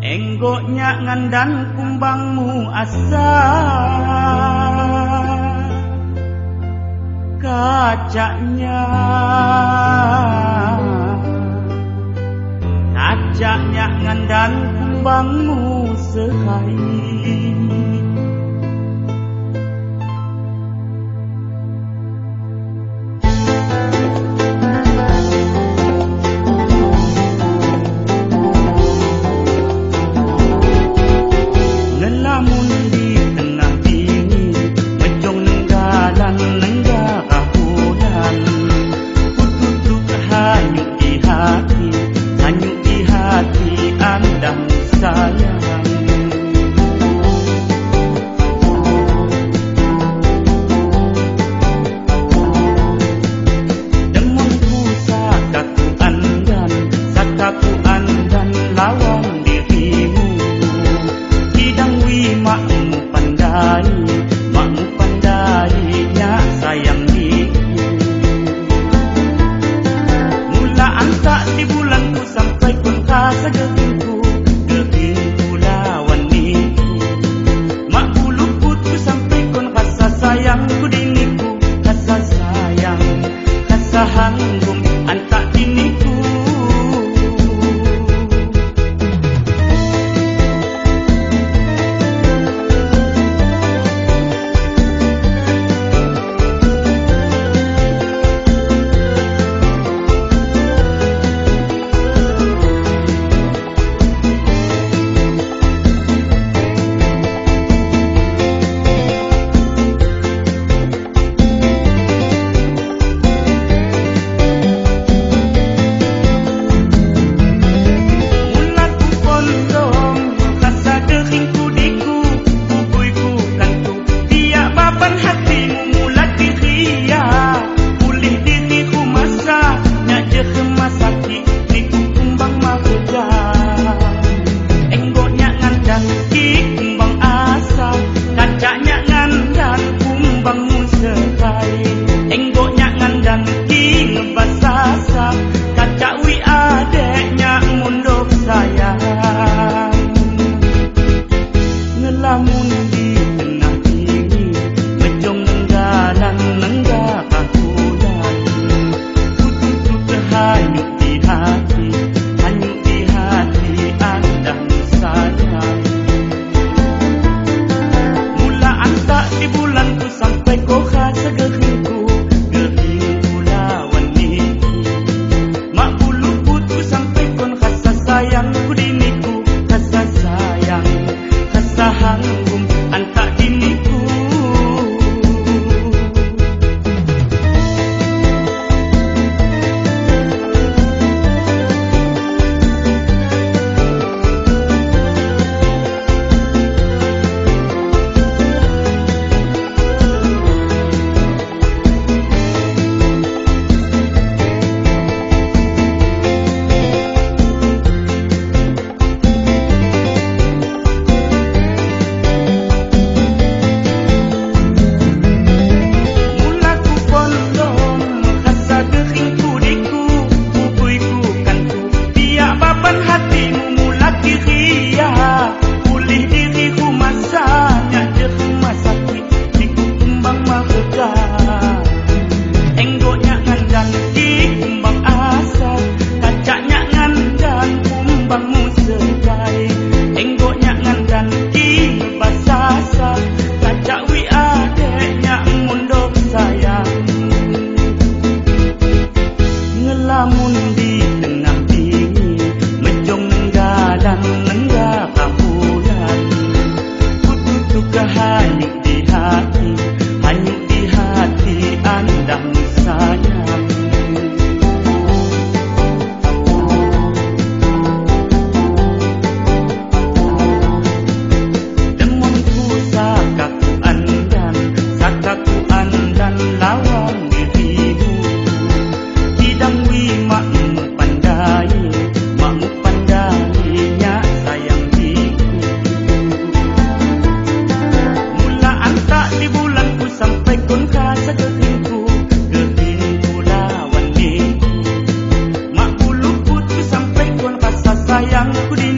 Enggoknya ngandan kumbangmu asa. Kacaknya. Kacaknya ngandan kumbangmu sekali Bye. 阳光里